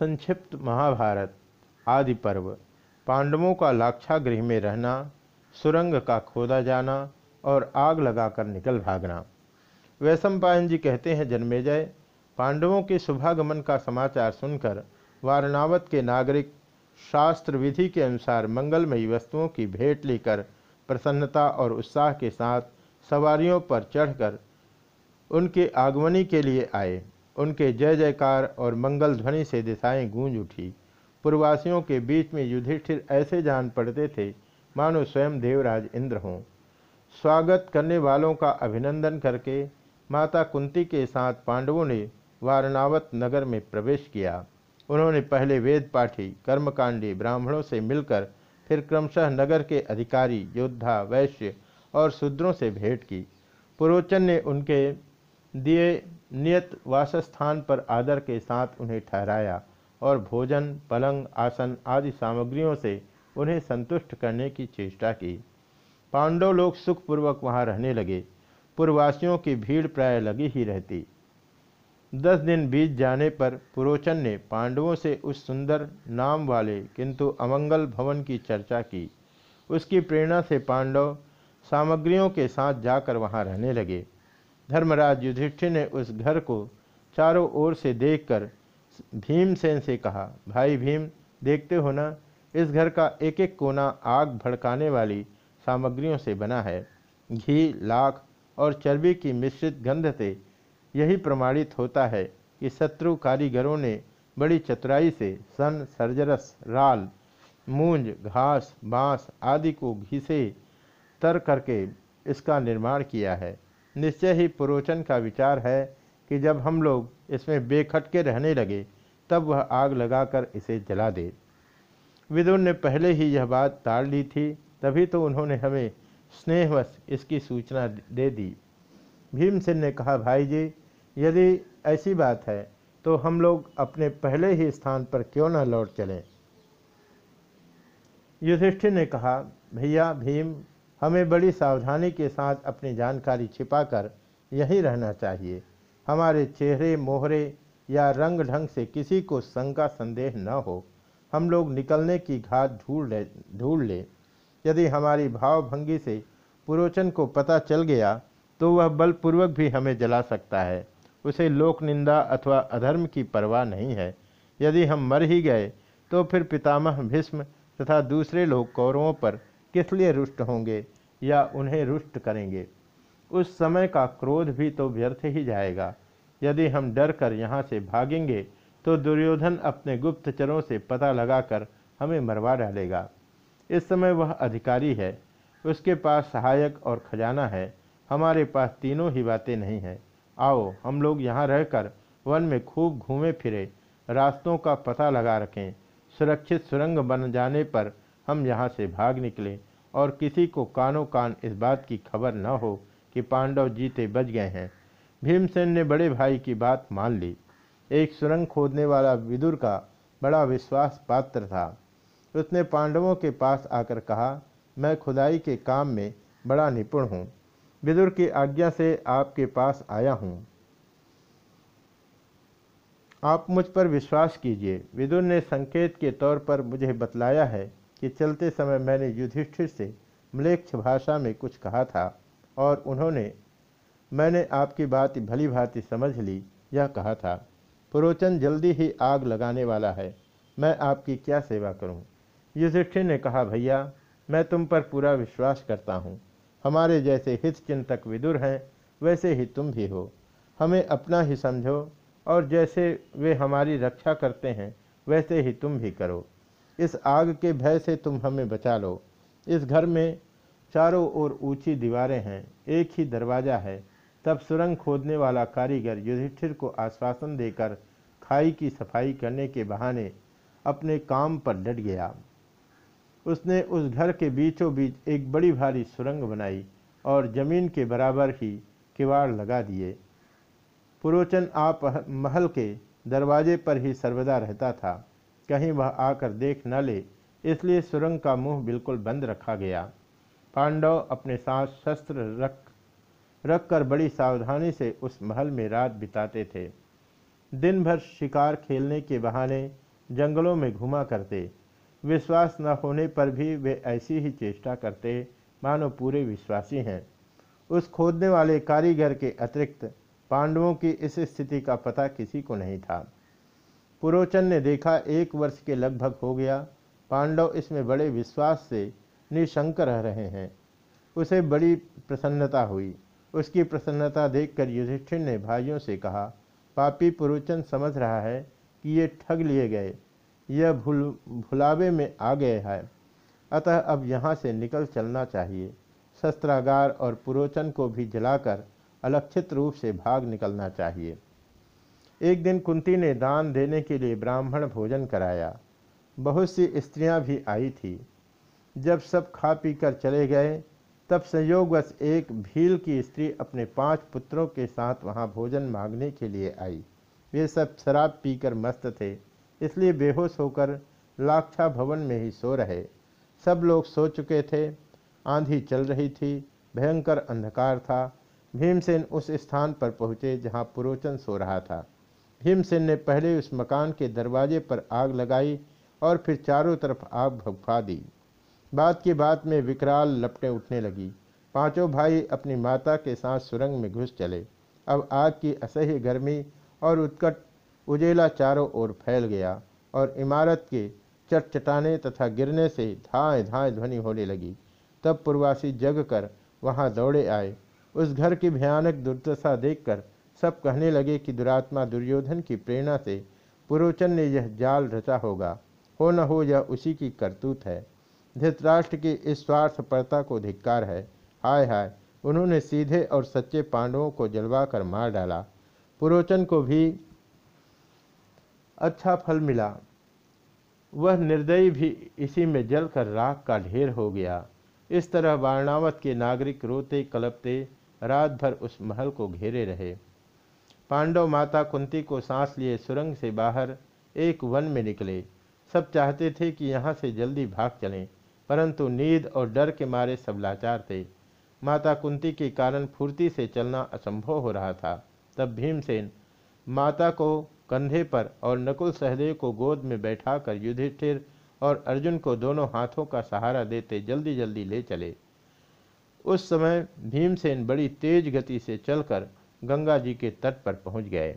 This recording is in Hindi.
संक्षिप्त महाभारत आदि पर्व। पांडवों का लाक्षागृह में रहना, सुरंग का खोदा जाना और आग लगाकर निकल भागना। वैशंपायन जी कहते हैं, जन्मेजय, पांडवों के शुभागमन का समाचार सुनकर वारणावत के नागरिक शास्त्र विधि के अनुसार मंगलमयी वस्तुओं की भेंट लेकर प्रसन्नता और उत्साह के साथ सवारियों पर चढ़कर उनके आगमनी के लिए आए। उनके जय जयकार और मंगल ध्वनि से दिशाएँ गूंज उठी। पूर्ववासियों के बीच में युधिष्ठिर ऐसे जान पड़ते थे, मानो स्वयं देवराज इंद्र हों। स्वागत करने वालों का अभिनंदन करके माता कुंती के साथ पांडवों ने वारणावत नगर में प्रवेश किया। उन्होंने पहले वेद पाठी, कर्मकांडी, ब्राह्मणों से मिलकर फिर क्रमशः नगर के अधिकारी, योद्धा, वैश्य और शूद्रों से भेंट की। पुरोचन ने उनके दिए नियत वासस्थान पर आदर के साथ उन्हें ठहराया और भोजन, पलंग, आसन आदि सामग्रियों से उन्हें संतुष्ट करने की चेष्टा की। पांडव लोग सुखपूर्वक वहाँ रहने लगे। पूर्ववासियों की भीड़ प्राय लगी ही रहती। दस दिन बीत जाने पर पुरोचन ने पांडवों से उस सुंदर नाम वाले, किंतु अमंगल भवन की चर्चा की। उसकी प्रेरणा से पांडव सामग्रियों के साथ जाकर वहाँ रहने लगे। धर्मराज युधिष्ठिर ने उस घर को चारों ओर से देखकर भीमसेन से कहा, भाई भीम, देखते हो ना, इस घर का एक एक कोना आग भड़काने वाली सामग्रियों से बना है। घी, लाख और चर्बी की मिश्रित गंध से यही प्रमाणित होता है कि शत्रु कारीगरों ने बड़ी चतुराई से सन, सरजरस, राल, मूंज, घास, बाँस आदि को घिसे तर करके इसका निर्माण किया है। निश्चय ही पुरोचन का विचार है कि जब हम लोग इसमें बेखटके रहने लगे, तब वह आग लगाकर इसे जला दे। विदुर ने पहले ही यह बात ताड़ ली थी, तभी तो उन्होंने हमें स्नेहवश इसकी सूचना दे दी। भीमसेन ने कहा, भाई जी, यदि ऐसी बात है तो हम लोग अपने पहले ही स्थान पर क्यों न लौट चलें? युधिष्ठिर ने कहा, भैया, भीम हमें बड़ी सावधानी के साथ अपनी जानकारी छिपाकर यहीं रहना चाहिए। हमारे चेहरे, मोहरे या रंग ढंग से किसी को शंका, संदेह न हो। हम लोग निकलने की घात ढूंढ ले ढूंढ ले। यदि हमारी भावभंगी से पुरोचन को पता चल गया तो वह बलपूर्वक भी हमें जला सकता है। उसे लोक निंदा अथवा अधर्म की परवाह नहीं है। यदि हम मर ही गए तो फिर पितामह भीष्म तथा दूसरे लोग कौरवों पर किस लिए रुष्ट होंगे या उन्हें रुष्ट करेंगे? उस समय का क्रोध भी तो व्यर्थ ही जाएगा। यदि हम डर कर यहाँ से भागेंगे तो दुर्योधन अपने गुप्तचरों से पता लगाकर हमें मरवा डालेगा। इस समय वह अधिकारी है। उसके पास सहायक और खजाना है। हमारे पास तीनों ही बातें नहीं हैं। आओ, हम लोग यहाँ रहकर वन में खूब घूमे फिरे, रास्तों का पता लगा रखें। सुरक्षित सुरंग बन जाने पर हम यहाँ से भाग निकलें और किसी को कानों कान इस बात की खबर न हो कि पांडव जीते बच गए हैं। भीमसेन ने बड़े भाई की बात मान ली। एक सुरंग खोदने वाला विदुर का बड़ा विश्वास पात्र था। उसने पांडवों के पास आकर कहा, मैं खुदाई के काम में बड़ा निपुण हूँ। विदुर की आज्ञा से आपके पास आया हूँ। आप मुझ पर विश्वास कीजिए। विदुर ने संकेत के तौर पर मुझे बतलाया है कि चलते समय मैंने युधिष्ठिर से मलेक्ष भाषा में कुछ कहा था और उन्होंने, मैंने आपकी बात भली भांति समझ ली, यह कहा था। पुरोचन, जल्दी ही आग लगाने वाला है। मैं आपकी क्या सेवा करूँ? युधिष्ठिर ने कहा, भैया, मैं तुम पर पूरा विश्वास करता हूँ। हमारे जैसे हित चिंतक विदुर हैं, वैसे ही तुम भी हो। हमें अपना ही समझो और जैसे वे हमारी रक्षा करते हैं, वैसे ही तुम भी करो। इस आग के भय से तुम हमें बचा लो। इस घर में चारों ओर ऊँची दीवारें हैं, एक ही दरवाज़ा है। तब सुरंग खोदने वाला कारीगर युधिष्ठिर को आश्वासन देकर खाई की सफ़ाई करने के बहाने अपने काम पर डट गया। उसने उस घर के बीचों बीच एक बड़ी भारी सुरंग बनाई और ज़मीन के बराबर ही किवाड़ लगा दिए। पुरोचन आप महल के दरवाजे पर ही सर्वदा रहता था। कहीं वह आकर देख न ले, इसलिए सुरंग का मुँह बिल्कुल बंद रखा गया। पांडव अपने साथ शस्त्र रख रख कर बड़ी सावधानी से उस महल में रात बिताते थे। दिन भर शिकार खेलने के बहाने जंगलों में घुमा करते। विश्वास न होने पर भी वे ऐसी ही चेष्टा करते, मानो पूरे विश्वासी हैं। उस खोदने वाले कारीगर के अतिरिक्त पांडवों की इस स्थिति का पता किसी को नहीं था। पुरोचन ने देखा एक वर्ष के लगभग हो गया। पांडव इसमें बड़े विश्वास से निशंक रह रहे हैं। उसे बड़ी प्रसन्नता हुई। उसकी प्रसन्नता देखकर युधिष्ठिर ने भाइयों से कहा, पापी पुरोचन समझ रहा है कि ये ठग लिए गए। यह भूल, भुलावे में आ गए हैं। अतः अब यहाँ से निकल चलना चाहिए। शस्त्रागार और पुरोचन को भी जलाकर अलक्षित रूप से भाग निकलना चाहिए। एक दिन कुंती ने दान देने के लिए ब्राह्मण भोजन कराया। बहुत सी स्त्रियाँ भी आई थी। जब सब खा पी कर चले गए, तब संयोगवश एक भील की स्त्री अपने पाँच पुत्रों के साथ वहाँ भोजन मांगने के लिए आई। वे सब शराब पीकर मस्त थे, इसलिए बेहोश होकर लाक्षा भवन में ही सो रहे। सब लोग सो चुके थे, आंधी चल रही थी, भयंकर अंधकार था। भीमसेन उस स्थान पर पहुँचे जहाँ पुरोचन सो रहा था। भीमसेन ने पहले उस मकान के दरवाजे पर आग लगाई और फिर चारों तरफ़ आग भगफा दी। बात की बात में विकराल लपटें उठने लगी। पाँचों भाई अपनी माता के साथ सुरंग में घुस चले। अब आग की असह्य गर्मी और उत्कट उजेला चारों ओर फैल गया और इमारत के चटचटाने तथा गिरने से धाए धाएँ ध्वनि होने लगी। तब पूर्वासी जग कर वहाँ दौड़े आए। उस घर की भयानक दुर्दशा देखकर सब कहने लगे कि दुरात्मा दुर्योधन की प्रेरणा से पुरोचन ने यह जाल रचा होगा। हो न हो, यह उसी की करतूत है। धृतराष्ट्र की इस स्वार्थपरता को धिक्कार है। हाय हाय, उन्होंने सीधे और सच्चे पांडवों को जलवा कर मार डाला। पुरोचन को भी अच्छा फल मिला। वह निर्दयी भी इसी में जलकर राख का ढेर हो गया। इस तरह वारणावत के नागरिक रोते कलपते रात भर उस महल को घेरे रहे। पांडव माता कुंती को सांस लिए सुरंग से बाहर एक वन में निकले। सब चाहते थे कि यहाँ से जल्दी भाग चलें, परंतु नींद और डर के मारे सब लाचार थे। माता कुंती के कारण फुर्ती से चलना असंभव हो रहा था। तब भीमसेन माता को कंधे पर और नकुल सहदेव को गोद में बैठाकर युधिष्ठिर और अर्जुन को दोनों हाथों का सहारा देते जल्दी जल्दी ले चले। उस समय भीमसेन बड़ी तेज गति से चलकर गंगा जी के तट पर पहुँच गए।